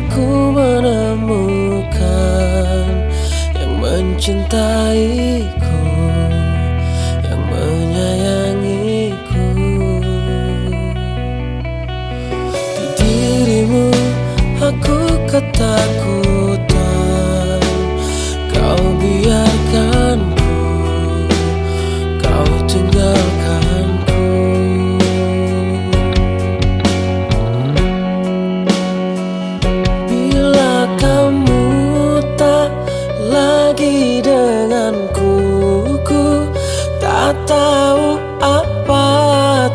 aku menemukan yang mencintaiku, yang menyayangiku. Di dirimu aku ketakutan, kau biarkan biarkanku, kau tinggal.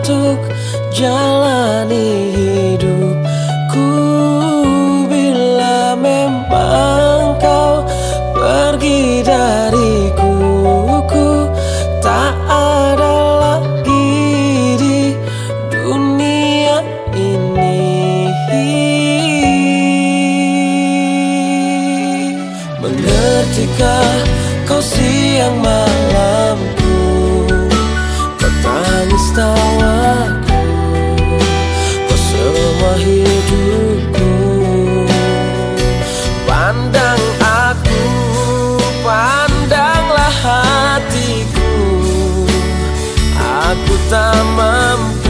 Untuk jalani hidupku. Bila memang kau pergi dariku Ku tak ada lagi di dunia ini. Mengertikah kau siang malam Aku tak mampu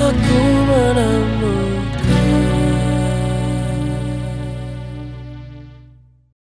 Aku menang.